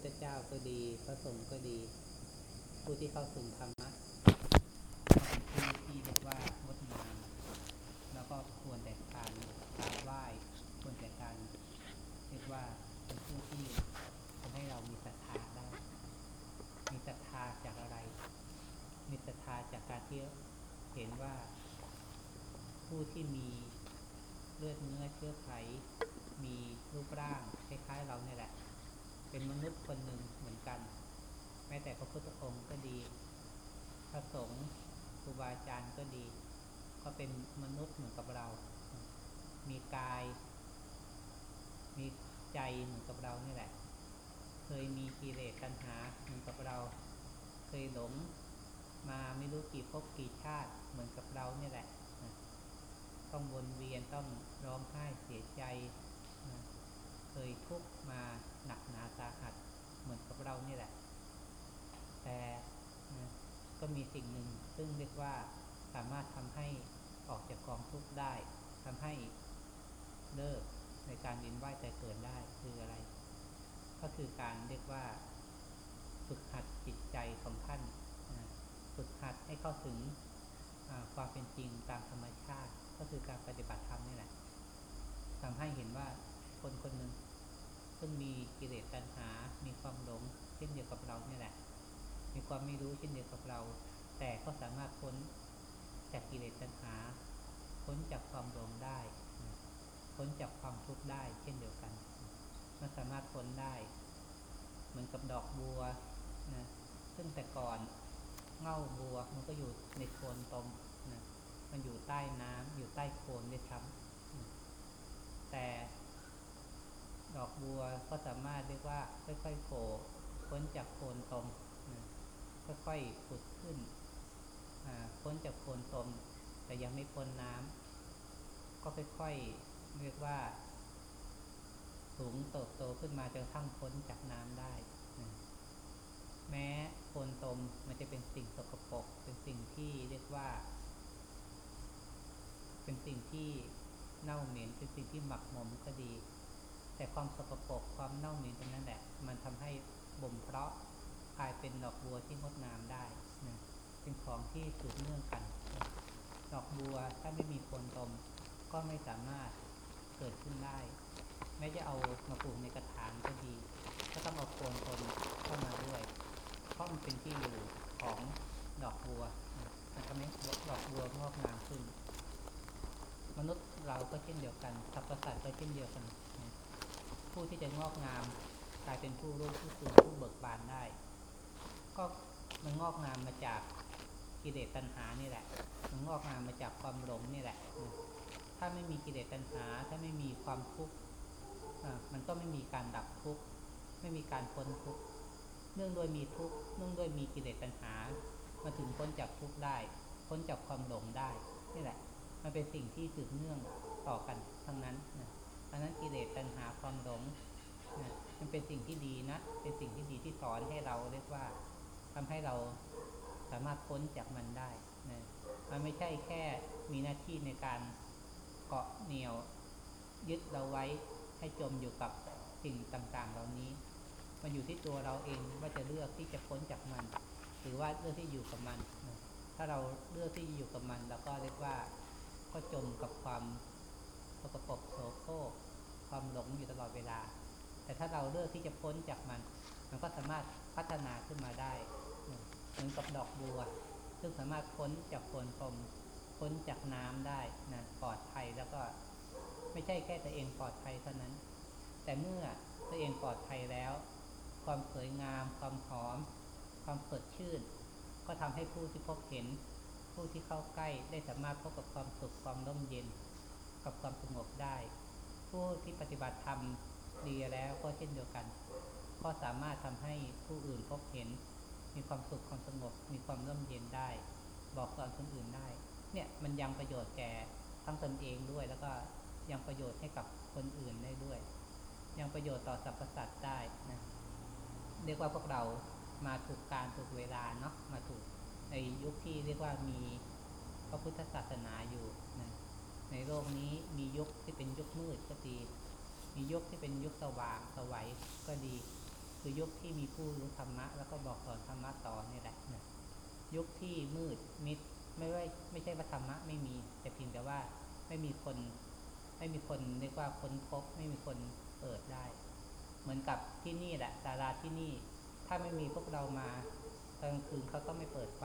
พุทธเจ้าก็ดี พระสงฆ์ก็ดี ผู้ที่เข้าถึงธรรมะก็เป็นผู้ที่เรียกว่างดงามแล้วก็ควรแต่การกราบไหว้ควรแต่การเรียกว่าเป็นผู้ที่ทำให้เรามีศรัทธาได้ มีศรัทธาจากอะไร มีศรัทธาจากการที่เห็นว่า ผู้ที่มีเลือดเนื้อเชื้อไขมีรูปร่างคล้ายๆเราเนี่ยแหละ เป็นมนุษย์คนหนึ่งเหมือนกัน แม้แต่พระพุทธองค์ก็ดี พระสงฆ์ครูบาอาจารย์ก็ดี ก็เป็นมนุษย์เหมือนกับเรา มีกาย มีใจเหมือนกับเรานี่แหละ เคยมีกิเลสตัณหาเหมือนกับเรา เคยหลงมาไม่รู้กี่ภพกี่ชาติเหมือนกับเราเนี่ยแหละ ต้องวนเวียนต้องร้องไห้เสียใจ ทุกข์มาหนักหนาสาหัสเหมือนกับเรานี่แหละ แต่ก็มีสิ่งหนึ่งซึ่งเรียกว่าสามารถทำให้ออกจากกองทุกข์ได้ทำให้เลิกในการเวียนว่ายแต่เกิดได้คืออะไร ก็คือการเรียกว่าฝึกหัดจิตใจของท่านฝึกหัดให้เข้าถึงความเป็นจริงตามธรรมชาติ ก็คือการปฏิบัติธรรมนี่แหละทำให้เห็นว่าคนคนหนึ่ง ซึ่งมีกิเลสตัณหา มีความหลงเช่นเดียวกับเราเนี่ยแหละ มีความไม่รู้เช่นเดียวกับเรา แต่ก็สามารถพ้นจากกิเลสตัณหา พ้นจากความหลงได้ พ้นจากความทุกข์ได้ เช่นเดียวกัน มันสามารถพ้นได้ เหมือนกับดอกบัวนะซึ่งแต่ก่อนเง่าบัวมันก็อยู่ในโคนตมนะมันอยู่ใต้น้ำอยู่ใต้โคนได้ครับ แต่ ดอกบัวก็สามารถเรียกว่าค่อยๆโผล่พ้นจากโคนตมนค่อยๆผุดขึ้นพ้นจากโคนตม แต่ยังไม่พ้นน้ำก็ค่อยๆเรียกว่า สูงเติบโตขึ้นมาจนทั้งพ้นจากน้ำได้แม้โคนตมมันจะเป็นสิ่งสกปรกเป็นสิ่งที่เรียกว่า เป็นสิ่งที่เน่าเหม็นเป็นสิ่งที่หมักหมมก็ดี แต่ความสกปรกความเน่าเหม็นตรงนั้นแหละ มันทำให้บ่มเพาะกลายเป็นดอกบัวที่งดงามได้นะเป็นของที่สืบเนื่องกัน ดอกบัวถ้าไม่มีคนตมก็ไม่สามารถเกิดขึ้นได้ แม้จะเอามาปลูกในกระถางก็ดี ก็ต้องเอาโคนตมเข้ามาด้วย เพราะมันเป็นที่อยู่ของดอกบัวมันทำให้ดอกบัวงอกงามขึ้น มนุษย์เราก็เช่นเดียวกันสัตว์ประสาทก็เช่นเดียวกัน ผู้ที่จะงอกงาม กลายเป็นผู้รู้ผู้ตื่นผู้เบิกบานได้ ก็มันงอกงามมาจากกิเลสตัณหานี่แหละ มันงอกงามมาจากความหลงนี่แหละ ถ้าไม่มีกิเลสตัณหา ถ้าไม่มีความทุกข์มันก็ไม่มีการดับทุกข์ ไม่มีการพ้นทุกข์ เนื่องโดยมีทุกข์ เนื่องโดยมีกิเลสตัณหา มาถึงพ้นจากทุกข์ได้ พ้นจากความหลงได้ นี่แหละ มันเป็นสิ่งที่สืบเนื่องต่อกันทั้งนั้นนะ เพราะนั้นกิเลสตัณหาความหลงนะมันเป็นสิ่งที่ดีนะ เป็นสิ่งที่ดีที่สอนให้เราเรียกว่าทำให้เราสามารถพ้นจากมันได้นะมันไม่ใช่แค่มีหน้าที่ในการเกาะเหนี่ยวยึดเราไว้ให้จมอยู่กับสิ่งต่างๆ เหล่านี้ มันอยู่ที่ตัวเราเองว่าจะเลือกที่จะพ้นจากมัน หรือว่าเลือกที่อยู่กับมัน ถ้าเราเลือกที่อยู่กับมัน เราก็เรียกว่าก็จมกับความ สกปรกโสโครกความหลงอยู่ตลอดเวลา แต่ถ้าเราเลือกที่จะพ้นจากมัน มันก็สามารถพัฒนาขึ้นมาได้เหมือนกับดอกบัว ซึ่งสามารถพ้นจากโคนตมพ้นจากน้ำได้นะปลอดภัยแล้วก็ไม่ใช่แค่ตัวเองปลอดภัยเท่านั้น แต่เมื่อตัวเองปลอดภัยแล้ว ความสวยงาม ความหอม ความสดชื่น ก็ทำให้ผู้ที่พบเห็น ผู้ที่เข้าใกล้ได้สามารถพบกับความสุขความร่มเย็น กับความสงบได้ ผู้ที่ปฏิบัติธรรมดีแล้วก็เช่นเดียวกัน ก็สามารถทำให้ผู้อื่นพบเห็น มีความสุขความสงบ มีความร่มเย็นได้ บอกสอนคนอื่นได้ เนี่ยมันยังประโยชน์แก่ทั้งตนเองด้วย แล้วก็ยังประโยชน์ให้กับคนอื่นได้ด้วย ยังประโยชน์ต่อสรรพสัตว์ได้นะเรียกว่าพวกเรามาถูกการถูกเวลาเนาะมาถูกในยุคที่เรียกว่ามีพระพุทธศาสนาอยู่นะ ในโลกนี้มียุคที่เป็นยุคมืดก็ดี มียุคที่เป็นยุคสว่างสวัยก็ดี คือยุคที่มีผู้รู้ธรรมะ แล้วก็บอกสอนธรรมะต่อนี่แหละนะยุคที่มืดมิดไม่ว่าไม่ใช่ว่าธรรมะไม่มี แต่เพียงแต่ว่าไม่มีคน ไม่มีคนเรียกว่าค้นพบ ไม่มีคนเปิดได้ เหมือนกับที่นี่แหละศาลาที่นี่ ถ้าไม่มีพวกเรามาตอนกลางคืนเขาก็ไม่เปิดไฟ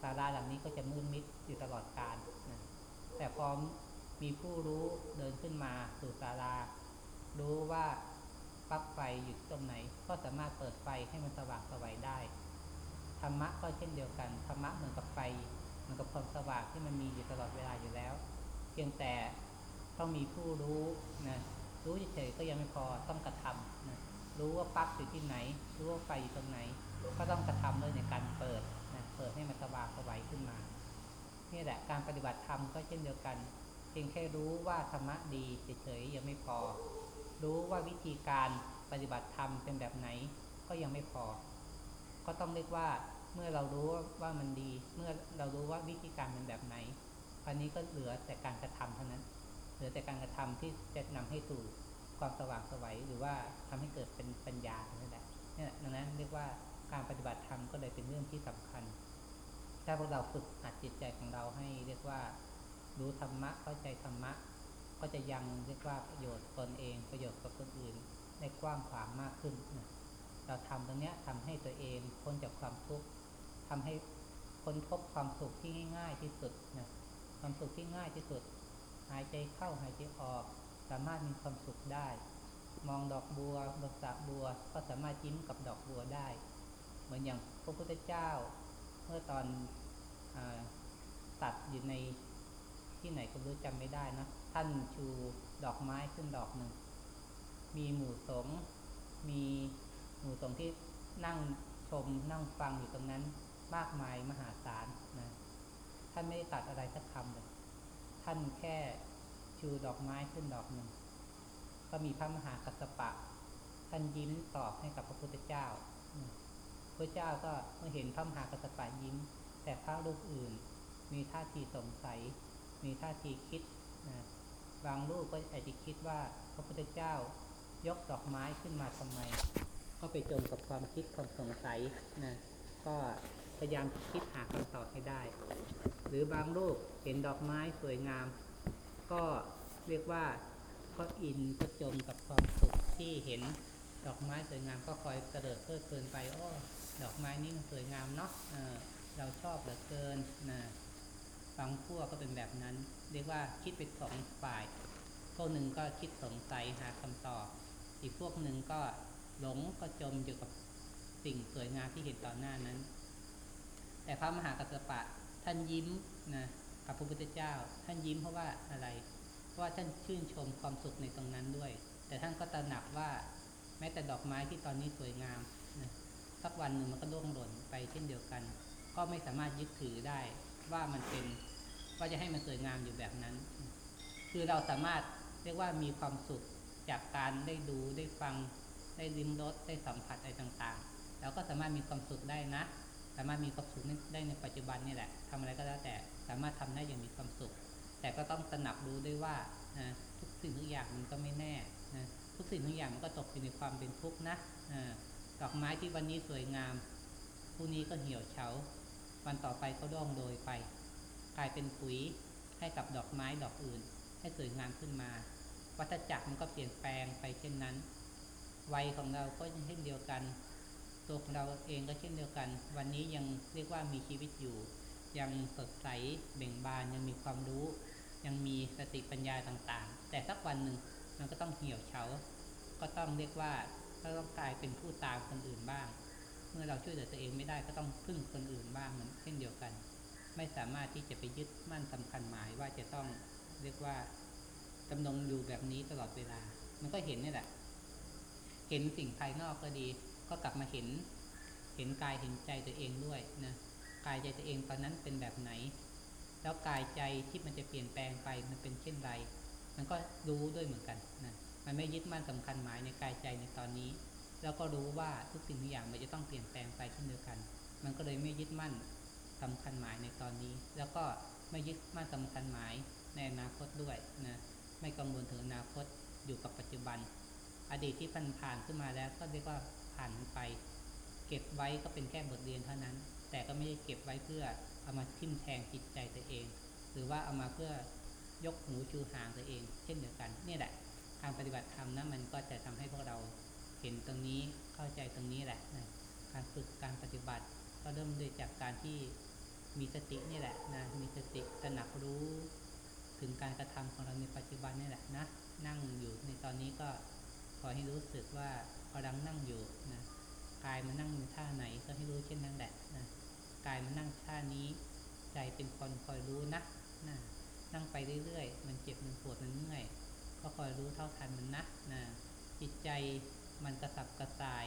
ศาลาหลังนี้ก็จะมืดมิดอยู่ตลอดกาลนะ แต่พอมีผู้รู้เดินขึ้นมาสู่ศาลา รู้ว่าปลั๊กไฟอยู่ตรงไหน ก็สามารถเปิดไฟให้มันสว่างสวัยได้ ธรรมะก็เช่นเดียวกัน ธรรมะเหมือนกับไฟเหมือนกับความสว่างที่มันมีอยู่ตลอดเวลาอยู่แล้ว เพียงแต่ต้องมีผู้รู้นะรู้เฉยๆก็ยังไม่พอต้องกระทำนะรู้ว่าปลั๊กอยู่ที่ไหน รู้ว่าไฟอยู่ตรงไหน ก็ต้องกระทำด้วยในการเปิดนะเปิดให้มันสว่างสวัยขึ้นมา นี่แหละการปฏิบัติธรรมก็เช่นเดียวกัน เพียงแค่รู้ว่าธรรมะดีเฉยๆยังไม่พอ รู้ว่าวิธีการปฏิบัติธรรมเป็นแบบไหนก็ยังไม่พอ ก็ต้องเรียกว่าเมื่อเรารู้ว่ามันดี เมื่อเรารู้ว่าวิธีการเป็นแบบไหนอันนี้ก็เหลือแต่การกระทำเท่านั้น เหลือแต่การกระทำที่จะนำให้สู่ความสว่างสวัยหรือว่าทำให้เกิดเป็นปัญญาเนั่นแหละนี่ยดังนั้นเรียกว่าการปฏิบัติธรรมก็เลยเป็นเรื่องที่สำคัญ ถ้าพวกเราฝึกหัดจิตใจของเราให้เรียกว่ารู้ธรรมะเข้าใจธรรมะ ก็จะยังเรียกว่าประโยชน์ตนเองประโยชน์กับคนอื่นได้กว้างขวางมากขึ้นนะเราทำตรงนี้ทำให้ตัวเองพ้นจากความทุกข์ทำให้ค้นพบความสุขที่ง่าย ๆ ที่สุดนะความสุขที่ง่ายที่สุด หายใจเข้าหายใจออก สามารถมีความสุขได้ มองดอกบัวบนสระบัวก็สามารถยิ้มกับดอกบัวได้ เหมือนอย่างพระพุทธเจ้า เมื่อตอนอตัดอยู่ในที่ไหนก็รู้จำไม่ได้นะ ท่านชูดอกไม้ขึ้นดอกหนึ่ง มีหมู่สงมีหมู่สงที่นั่งชมนั่งฟังอยู่ตรงนั้นมากมายมหาศาลนะท่านไม่ได้ตัดอะไรสักคำเลย ท่านแค่ชูดอกไม้ขึ้นดอกหนึ่ง ก็มีพระมหากัสสปะ ท่านยิ้มตอบให้กับพระพุทธเจ้า พระเจ้าก็เมื่อเห็นพระมหากัสสปะยิ้ม แต่พระรูปอื่น มีท่าทีสงสัย มีท่าทีคิดนะบางรูปก็อาจจะคิดว่าพระพุทธเจ้ายกดอกไม้ขึ้นมาทำไม ก็ไปจมกับความคิดความสงสัยนะก็พยายามคิดหาคำตอบให้ได้ หรือบางรูปเห็นดอกไม้สวยงาม ก็เรียกว่าก็อินก็จมกับความสุขที่เห็นดอกไม้สวยงามก็คอยกระเดิดเพลิดเพลินไปอ้อ ดอกไม้นี่มันสวยงามเนาะเเราชอบเหลือเกินนะบางพวกก็เป็นแบบนั้น เรียกว่าคิดเป็นสองฝ่าย พวกหนึ่งก็คิดสงสัยหาคำตอบ อีกพวกหนึ่งก็หลงก็จมอยู่กับสิ่งสวยงามที่เห็นต่อหน้านั้น แต่พระมหากัสสปะท่านยิ้มนะกับพระพุทธเจ้า ท่านยิ้มเพราะว่าอะไร เพราะว่าท่านชื่นชมความสุขในตรงนั้นด้วย แต่ท่านก็ตระหนักว่าแม้แต่ดอกไม้ที่ตอนนี้สวยงาม สักวันหนึ่งมันก็ร่วงหล่นไปเช่นเดียวกัน ก็ไม่สามารถยึดถือได้ว่ามันเป็นว่าจะให้มันสวยงามอยู่แบบนั้น คือเราสามารถเรียกว่ามีความสุขจากการได้ดูได้ฟังได้ลิ้มรสได้สัมผัสอะไรต่างๆเราก็สามารถมีความสุขได้นะ สามารถมีความสุขได้ในปัจจุบันนี่แหละทำอะไรก็แล้วแต่สามารถทำได้อย่างมีความสุข แต่ก็ต้องตระหนักรู้ด้วยว่านะทุกสิ่งทุกอย่างมันก็ไม่แน่นะทุกสิ่งทุกอย่างมันก็ตกอยู่ในความเป็นทุกข์นะ ดอกไม้ที่วันนี้สวยงามพรุ่งนี้ก็เหี่ยวเฉา วันต่อไปก็ร่วงโดยไป กลายเป็นปุ๋ยให้กับดอกไม้ดอกอื่น ให้สวยงามขึ้นมา วัฏจักรมันก็เปลี่ยนแปลงไปเช่นนั้น วัยของเราก็เช่นเดียวกัน ตัวของเราเองก็เช่นเดียวกัน วันนี้ยังเรียกว่ามีชีวิตอยู่ ยังสดใสเบ่งบานยังมีความรู้ ยังมีสติปัญญาต่างๆ แต่สักวันหนึ่งมันก็ต้องเหี่ยวเฉา ก็ต้องเรียกว่า ก็ต้องกลายเป็นผู้ตามคนอื่นบ้าง เมื่อเราช่วยเหลือตัวเองไม่ได้ก็ต้องพึ่งคนอื่นบ้างเหมือนเช่นเดียวกัน ไม่สามารถที่จะไปยึดมั่นสำคัญหมายว่าจะต้องเรียกว่าดำรงอยู่แบบนี้ตลอดเวลา มันก็เห็นนี่แหละ เห็นสิ่งภายนอกก็ดี ก็กลับมาเห็น เห็นกายเห็นใจตัวเองด้วยนะ กายใจตัวเองตอนนั้นเป็นแบบไหน แล้วกายใจที่มันจะเปลี่ยนแปลงไปมันเป็นเช่นไร มันก็รู้ด้วยเหมือนกันนะ มันไม่ยึดมั่นสำคัญหมายในกายใจในตอนนี้ แล้วก็รู้ว่าทุกสิ่งทุกอย่างมันจะต้องเปลี่ยนแปลงไปเช่นเดียวกัน มันก็เลยไม่ยึดมั่นสำคัญหมายในตอนนี้ แล้วก็ไม่ยึดมั่นสำคัญหมายในอนาคตด้วยนะไม่กังวลถึงอนาคตอยู่กับปัจจุบัน อดีตที่ผ่านผ่านขึ้นมาแล้วก็เรียกว่าผ่านมันไป เก็บไว้ก็เป็นแค่บทเรียนเท่านั้น แต่ก็ไม่ได้เก็บไว้เพื่อเอามาทิ่มแทงจิตใจตัวเอง หรือว่าเอามาเพื่อยกหูชูหางตัวเอง เช่นเดียวกันเนี่ยแหละ การปฏิบัติธรรมนะมันก็จะทำให้พวกเราเห็นตรงนี้เข้าใจตรงนี้แหละนะการฝึกการปฏิบัติก็เริ่มด้วยจากการที่มีสตินี่แหละนะมีสติตระหนักรู้ถึงการกระทำของเราในปัจจุบันนี่แหละนะนั่งอยู่ในตอนนี้ก็ขอให้รู้สึกว่าพอดังนั่งอยู่นะกายมันนั่งในท่าไหนก็ให้รู้เช่นนั้นแหละนะกายมันนั่งท่านี้ ใจเป็นคนคอยรู้นะนะนั่งไปเรื่อยๆ มันเจ็บมันปวดมันเมื่อย ก็คอยรู้เท่าทันมันนะนะจิตใจมันกระสับกระส่าย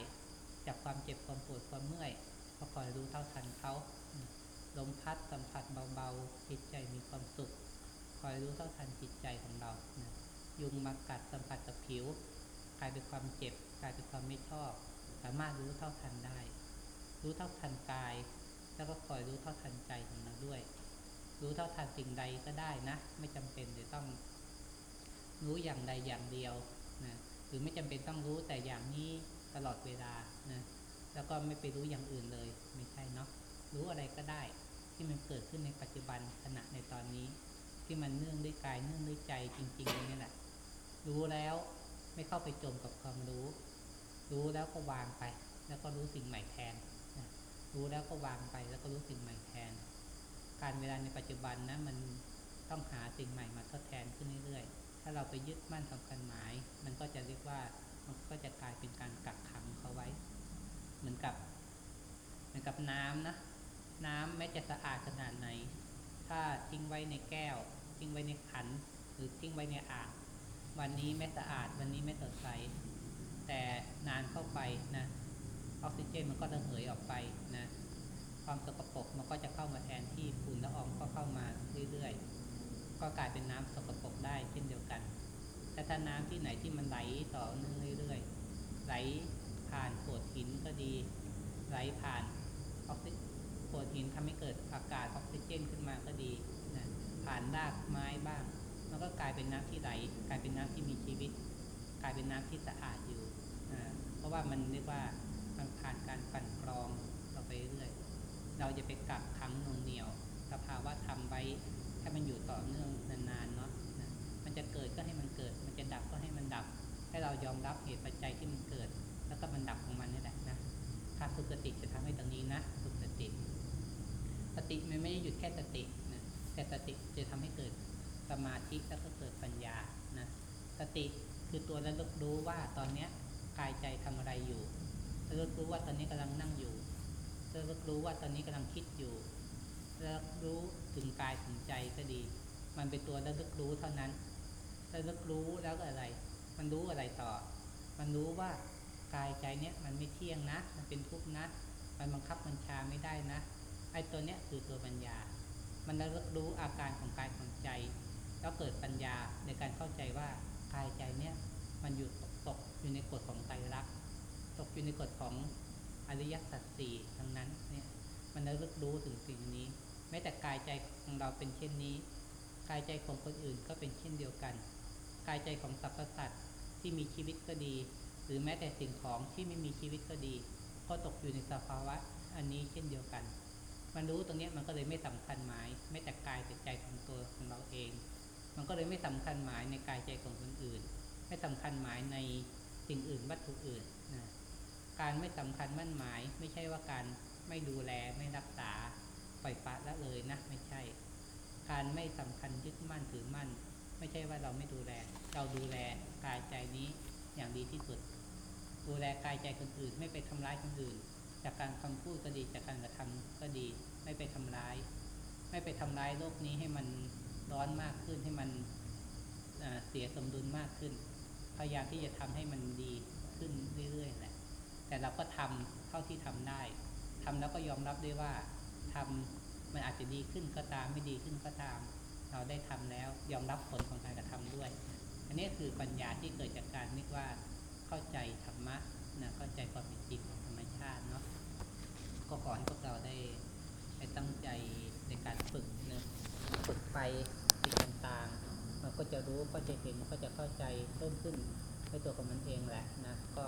จากความเจ็บความปวดความเมื่อย ก็คอยรู้เท่าทันเขาลมพัดสัมผัสเบาๆจิตใจมีความสุข คอยรู้เท่าทันจิตใจของเรานะยุงมากัดสัมผัสกับผิว กลายเป็นความเจ็บ กลายเป็นความไม่ชอบ สามารถรู้เท่าทันได้ รู้เท่าทันกาย แล้วก็คอยรู้เท่าทันใจของเราด้วย รู้เท่าทันสิ่งใดก็ได้นะ ไม่จำเป็นจะต้อง รู้อย่างใดอย่างเดียวนะหรือไม่จำเป็นต้องรู้แต่อย่างนี้ตลอดเวลานะแล้วก็ไม่ไปรู้อย่างอื่นเลยไม่ใช่เนาะรู้อะไรก็ได้ที่มันเกิดขึ้นในปัจจุบันขณะในตอนนี้ ที่มันเนื่องด้วยกายเนื่องด้วยใจจริงๆนี่แหละรู้แล้วไม่เข้าไปจมกับความรู้ รู้แล้วก็วางไป แล้วก็รู้สิ่งใหม่แทนนะรู้แล้วก็วางไปแล้วก็รู้สิ่งใหม่แทน การเวลาในปัจจุบันนะมันต้องหาสิ่งใหม่มาทดแทนขึ้นเรื่อยๆ ถ้าเราไปยึดมั่นสำคัญหมาย มันก็จะเรียกว่ามันก็จะกลายเป็นการกักขังเขาไว้ เหมือนกับ เหมือนกับน้ำนะ น้ำแม้จะสะอาดขนาดไหน ถ้าทิ้งไว้ในแก้ว ทิ้งไว้ในขัน หรือทิ้งไว้ในอ่างวันนี้ไม่สะอาดวันนี้ไม่สดใส แต่นานเข้าไปนะออกซิเจนมันก็ระเหยออกไปนะความสกปรกมันก็จะเข้ามาแทนที่ฝุ่นละอองก็เข้ามาเรื่อยๆ ก็กลายเป็นน้ำสกปรกได้เช่นเดียวกัน แต่ถ้าน้ำที่ไหนที่มันไหลต่อเนื่องเรื่อยๆ ไหลผ่านโขดหินก็ดี ไหลผ่านออกซิโขดหินทำให้เกิดอากาศออกซิเจนขึ้นมาก็ดีนะผ่านรากไม้บ้าง มันก็กลายเป็นน้ำที่ไหล กลายเป็นน้ำที่มีชีวิต กลายเป็นน้ำที่สะอาดอยู่นะเพราะว่ามันเรียกว่ามันผ่านการกลั่นกรองต่อไปเรื่อย เราจะไปกักขังน่วงเหนียว สภาวะทำไว้ ให้มันอยู่ต่อเนื่องนานๆเนาะนะมันจะเกิดก็ให้มันเกิด มันจะดับก็ให้มันดับ ให้เรายอมรับเหตุปัจจัยที่มันเกิด แล้วก็มันดับของมันนี่แหละนะการฝึกสติจะทำให้ตรงนี้นะฝึกสติ สติมันไม่ได้หยุดแค่สตินะแต่สติจะทำให้เกิดสมาธิแล้วก็เกิดปัญญานะสติคือตัวระลึกรู้ว่าตอนเนี้ยกายใจทำอะไรอยู่ระลึกรู้ว่าตอนนี้กำลังนั่งอยู่ระลึกรู้ว่าตอนนี้กำลังคิดอยู่ระลึกรู้ ถึงกายถึงใจก็ดี มันเป็นตัวระลึกรู้เท่านั้นระลึกรู้แล้วก็อะไร มันรู้อะไรต่อ มันรู้ว่ากายใจเนี้ยมันไม่เที่ยงนะ มันเป็นทุกข์นะ มันบังคับบัญชาไม่ได้นะไอ้ตัวเนี้ยคือตัวปัญญา มันระลึกรู้อาการของกายของใจ แล้วเกิดปัญญาในการเข้าใจว่ากายใจเนี้ยมันอยู่ตกตกอยู่ในกฎของไตรลักษณ์ตกอยู่ในกฎของอริยสัจสี่ทั้งนั้นเนี่ยมันระลึกรู้ถึงสิ่งนี้ แม้แต่กายใจของเราเป็นเช่นนี้ กายใจของคนอื่นก็เป็นเช่นเดียวกัน กายใจของสรรพสัตว์ที่มีชีวิตก็ดี หรือแม้แต่สิ่งของที่ไม่มีชีวิตก็ดี ก็ตกอยู่ในสภาวะอันนี้เช่นเดียวกัน มันรู้ตรงนี้มันก็เลยไม่สำคัญหมาย ไม่แต่กายแต่ใจของตัวของเราเอง มันก็เลยไม่สำคัญหมายในกายใจของคนอื่น ไม่สำคัญหมายในสิ่งอื่นวัตถุอื่นนะการไม่สำคัญมั่นหมาย ไม่ใช่ว่าการไม่ดูแลไม่รักษา ปล่อยปะละเลยนะ ไม่ใช่ การไม่สำคัญยึดมั่นถือมั่น ไม่ใช่ว่าเราไม่ดูแล เราดูแลกายใจนี้อย่างดีที่สุด ดูแลกายใจคนอื่น ไม่ไปทำร้ายคนอื่น จากการคำพูดก็ดีจากการกระทำก็ดี ไม่ไปทำร้าย ไม่ไปทำร้ายโลกนี้ให้มันร้อนมากขึ้นให้มันเอ่อเสียสมดุลมากขึ้น พยายามที่จะทำให้มันดีขึ้นเรื่อยๆแหละแต่เราก็ทำเท่าที่ทำได้ทำแล้วก็ยอมรับด้วยว่า ทำมันอาจจะดีขึ้นก็ตามไม่ดีขึ้นก็ตาม เราได้ทำแล้วยอมรับผลของการกระทำด้วย อันนี้คือปัญญาที่เกิดจากการนึกว่าเข้าใจธรรมะนะเข้าใจความเป็นจริงของธรรมชาติเนาะก็ขอให้พวกเราได้ได้ตั้งใจในการฝึกเนะฝึกไปสิ่งต่างๆมันก็จะรู้ก็จะเห็นก็จะเข้าใจเพิ่มขึ้นในตัวของมันเองแหละนะก็